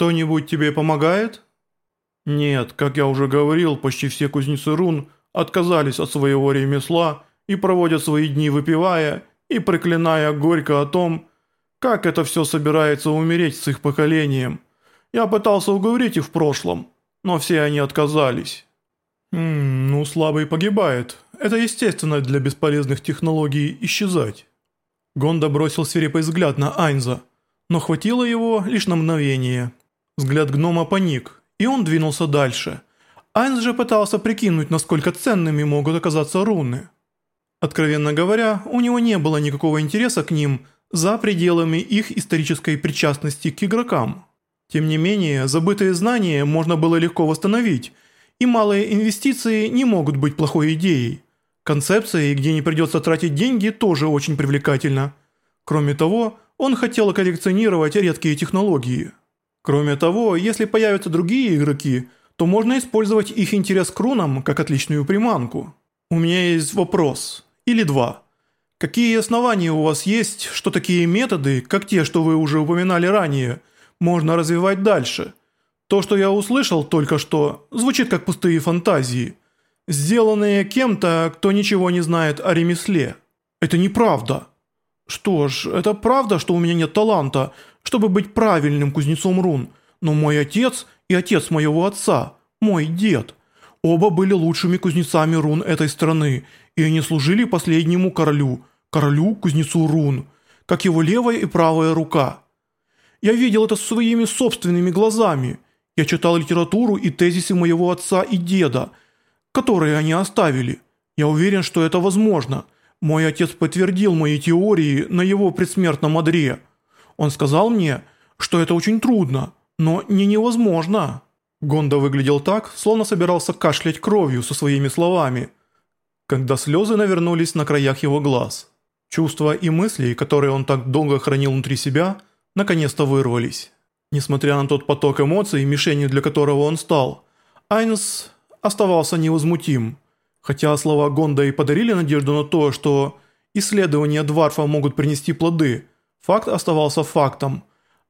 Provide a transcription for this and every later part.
«Кто-нибудь тебе помогает?» «Нет, как я уже говорил, почти все кузнецы рун отказались от своего ремесла и проводят свои дни выпивая и проклиная горько о том, как это все собирается умереть с их поколением. Я пытался уговорить их в прошлом, но все они отказались». «Хм, ну слабый погибает. Это естественно для бесполезных технологий исчезать». Гонда бросил свирепый взгляд на Айнза, но хватило его лишь на мгновение. Взгляд гнома паник, и он двинулся дальше. Айнз же пытался прикинуть, насколько ценными могут оказаться руны. Откровенно говоря, у него не было никакого интереса к ним за пределами их исторической причастности к игрокам. Тем не менее, забытые знания можно было легко восстановить, и малые инвестиции не могут быть плохой идеей. Концепция, где не придется тратить деньги, тоже очень привлекательна. Кроме того, он хотел коллекционировать редкие технологии. Кроме того, если появятся другие игроки, то можно использовать их интерес к рунам как отличную приманку. У меня есть вопрос. Или два. Какие основания у вас есть, что такие методы, как те, что вы уже упоминали ранее, можно развивать дальше? То, что я услышал только что, звучит как пустые фантазии, сделанные кем-то, кто ничего не знает о ремесле. Это неправда. Что ж, это правда, что у меня нет таланта, чтобы быть правильным кузнецом рун, но мой отец и отец моего отца, мой дед, оба были лучшими кузнецами рун этой страны, и они служили последнему королю, королю-кузнецу рун, как его левая и правая рука. Я видел это своими собственными глазами. Я читал литературу и тезисы моего отца и деда, которые они оставили. Я уверен, что это возможно. Мой отец подтвердил мои теории на его предсмертном одре. Он сказал мне, что это очень трудно, но не невозможно». Гонда выглядел так, словно собирался кашлять кровью со своими словами, когда слезы навернулись на краях его глаз. Чувства и мысли, которые он так долго хранил внутри себя, наконец-то вырвались. Несмотря на тот поток эмоций, мишенью для которого он стал, Айнс оставался невозмутим. Хотя слова Гонда и подарили надежду на то, что исследования Дварфа могут принести плоды, факт оставался фактом.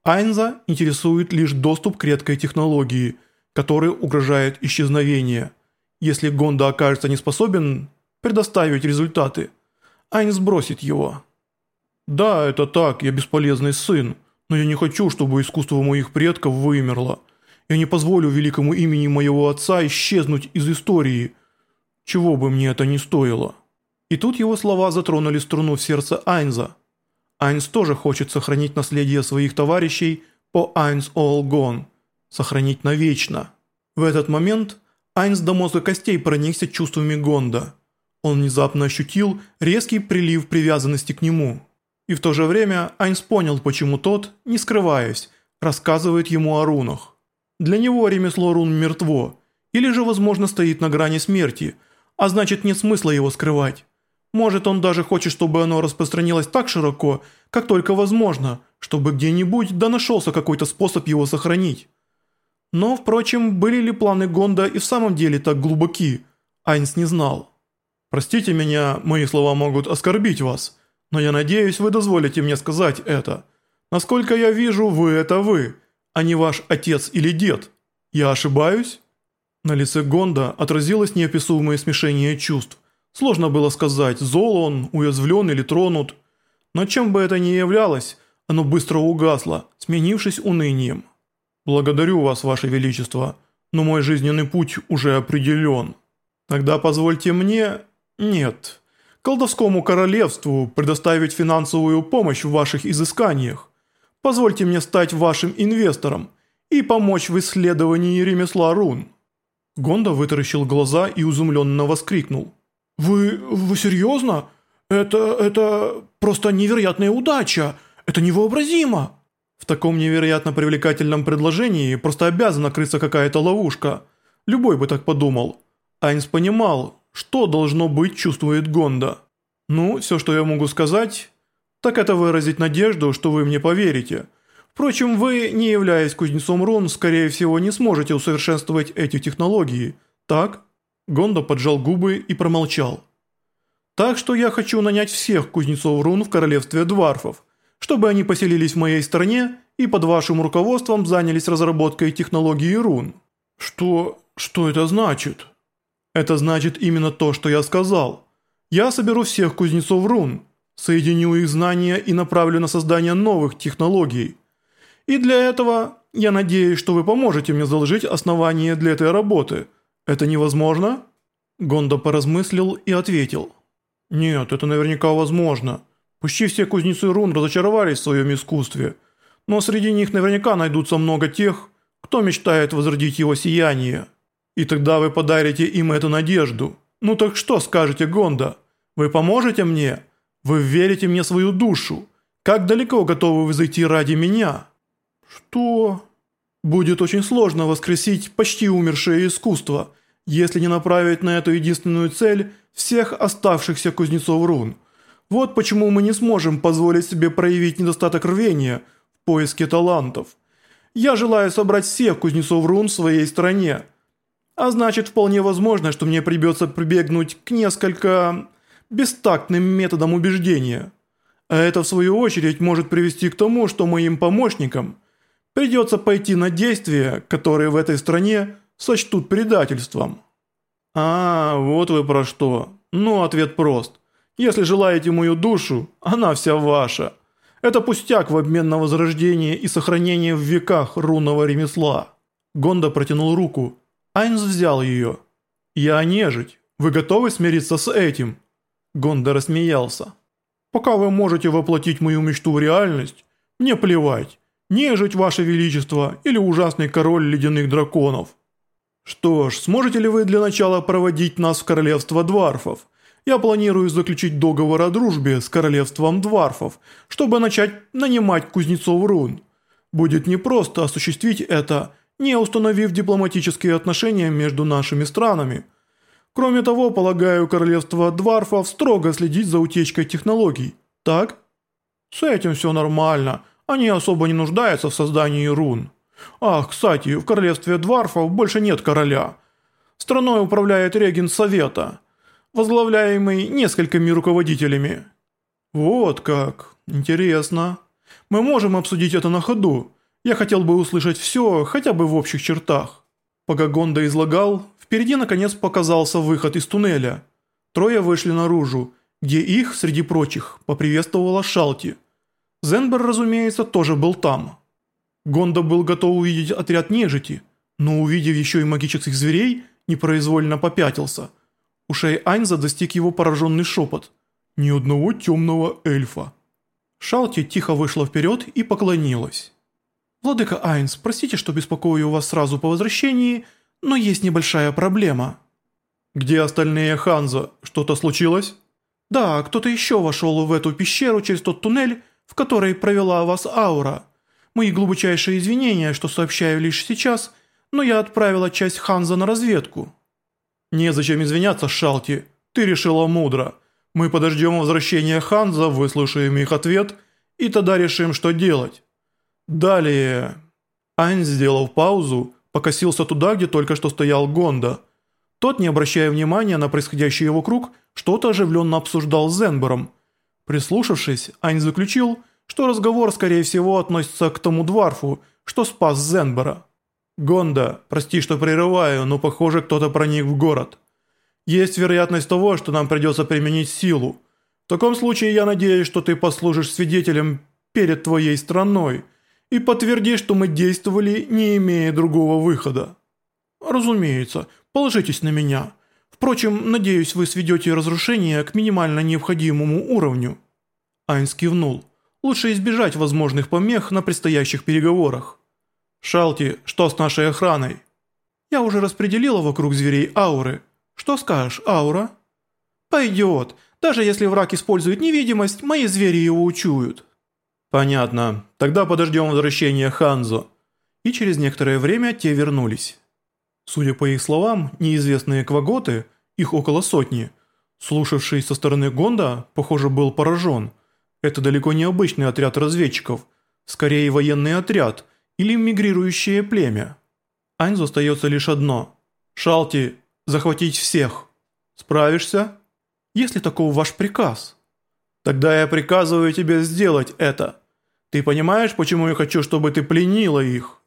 Айнза интересует лишь доступ к редкой технологии, который угрожает исчезновение. Если Гонда окажется не способен предоставить результаты – Айн сбросит его. «Да, это так, я бесполезный сын, но я не хочу, чтобы искусство моих предков вымерло. Я не позволю великому имени моего отца исчезнуть из истории, чего бы мне это ни стоило». И тут его слова затронули струну в сердце Айнза. Айнз тоже хочет сохранить наследие своих товарищей по Айнз All Gone, сохранить навечно. В этот момент Айнз до мозга костей проникся чувствами Гонда – он внезапно ощутил резкий прилив привязанности к нему. И в то же время Айнс понял, почему тот, не скрываясь, рассказывает ему о рунах. Для него ремесло рун мертво, или же, возможно, стоит на грани смерти, а значит нет смысла его скрывать. Может, он даже хочет, чтобы оно распространилось так широко, как только возможно, чтобы где-нибудь да нашелся какой-то способ его сохранить. Но, впрочем, были ли планы Гонда и в самом деле так глубоки, Айнс не знал. Простите меня, мои слова могут оскорбить вас, но я надеюсь, вы дозволите мне сказать это. Насколько я вижу, вы это вы, а не ваш отец или дед. Я ошибаюсь?» На лице Гонда отразилось неописуемое смешение чувств. Сложно было сказать, зол он, уязвлен или тронут. Но чем бы это ни являлось, оно быстро угасло, сменившись унынием. «Благодарю вас, ваше величество, но мой жизненный путь уже определен. Тогда позвольте мне «Нет. Колдовскому королевству предоставить финансовую помощь в ваших изысканиях. Позвольте мне стать вашим инвестором и помочь в исследовании ремесла рун». Гонда вытаращил глаза и изумленно воскликнул. «Вы... вы серьезно? Это... это... просто невероятная удача! Это невообразимо!» В таком невероятно привлекательном предложении просто обязана крыться какая-то ловушка. Любой бы так подумал. Айнс понимал, что должно быть чувствует Гонда? Ну, все, что я могу сказать, так это выразить надежду, что вы мне поверите. Впрочем, вы, не являясь кузнецом рун, скорее всего не сможете усовершенствовать эти технологии, так? Гонда поджал губы и промолчал. Так что я хочу нанять всех кузнецов рун в королевстве дварфов, чтобы они поселились в моей стране и под вашим руководством занялись разработкой технологии рун. Что... что это значит? Это значит именно то, что я сказал. Я соберу всех кузнецов рун, соединю их знания и направлю на создание новых технологий. И для этого я надеюсь, что вы поможете мне заложить основание для этой работы. Это невозможно?» Гондо поразмыслил и ответил. «Нет, это наверняка возможно. Почти все кузнецы рун разочаровались в своем искусстве, но среди них наверняка найдутся много тех, кто мечтает возродить его сияние. И тогда вы подарите им эту надежду. Ну так что скажете, Гондо? Вы поможете мне? Вы верите мне свою душу? Как далеко готовы вы зайти ради меня?» «Что?» «Будет очень сложно воскресить почти умершее искусство, если не направить на эту единственную цель всех оставшихся кузнецов рун. Вот почему мы не сможем позволить себе проявить недостаток рвения в поиске талантов. Я желаю собрать всех кузнецов рун в своей стране. А значит, вполне возможно, что мне придется прибегнуть к несколько бестактным методам убеждения. А это в свою очередь может привести к тому, что моим помощникам – Придется пойти на действия, которые в этой стране сочтут предательством. А, вот вы про что. Ну, ответ прост. Если желаете мою душу, она вся ваша. Это пустяк в обмен на возрождение и сохранение в веках рунного ремесла. Гонда протянул руку. Айнс взял ее. «Я нежить. Вы готовы смириться с этим?» Гонда рассмеялся. «Пока вы можете воплотить мою мечту в реальность, мне плевать. Нежить, ваше величество, или ужасный король ледяных драконов. Что ж, сможете ли вы для начала проводить нас в королевство дварфов? Я планирую заключить договор о дружбе с королевством дварфов, чтобы начать нанимать кузнецов рун. Будет непросто осуществить это, не установив дипломатические отношения между нашими странами. Кроме того, полагаю, королевство дварфов строго следить за утечкой технологий. Так? С этим все нормально. Они особо не нуждаются в создании рун. Ах, кстати, в королевстве Дварфов больше нет короля. Страной управляет регент Совета, возглавляемый несколькими руководителями. Вот как. Интересно. Мы можем обсудить это на ходу. Я хотел бы услышать все, хотя бы в общих чертах. Пока Гонда излагал, впереди наконец показался выход из туннеля. Трое вышли наружу, где их, среди прочих, поприветствовала Шалти – Зенбер, разумеется, тоже был там. Гондо был готов увидеть отряд нежити, но увидев еще и магических зверей, непроизвольно попятился. Ушей Айнза достиг его пораженный шепот. «Ни одного темного эльфа». Шалти тихо вышла вперед и поклонилась. «Владыка Айнс, простите, что беспокою вас сразу по возвращении, но есть небольшая проблема». «Где остальные Ханза? Что-то случилось?» «Да, кто-то еще вошел в эту пещеру через тот туннель в которой провела вас аура. Мои глубочайшие извинения, что сообщаю лишь сейчас, но я отправила часть Ханза на разведку». «Незачем извиняться, Шалти. Ты решила мудро. Мы подождем возвращения Ханза, выслушаем их ответ, и тогда решим, что делать». Далее... Айн, сделав паузу, покосился туда, где только что стоял Гонда. Тот, не обращая внимания на происходящее вокруг, что-то оживленно обсуждал с Зенбером – Прислушавшись, Ань заключил, что разговор, скорее всего, относится к тому дварфу, что спас Зенбера. «Гонда, прости, что прерываю, но похоже, кто-то проник в город. Есть вероятность того, что нам придется применить силу. В таком случае я надеюсь, что ты послужишь свидетелем перед твоей страной и подтвердишь, что мы действовали, не имея другого выхода». «Разумеется, положитесь на меня». Впрочем, надеюсь, вы сведете разрушение к минимально необходимому уровню». Айнс кивнул. «Лучше избежать возможных помех на предстоящих переговорах». «Шалти, что с нашей охраной?» «Я уже распределила вокруг зверей ауры. Что скажешь, аура?» «Пойдет. Даже если враг использует невидимость, мои звери его учуют». «Понятно. Тогда подождем возвращения Ханзо». И через некоторое время те вернулись. Судя по их словам, неизвестные кваготы, их около сотни, слушавший со стороны Гонда, похоже, был поражен. Это далеко не обычный отряд разведчиков, скорее военный отряд или мигрирующее племя. Айнзу остается лишь одно. «Шалти, захватить всех. Справишься?» «Если таков ваш приказ». «Тогда я приказываю тебе сделать это. Ты понимаешь, почему я хочу, чтобы ты пленила их?»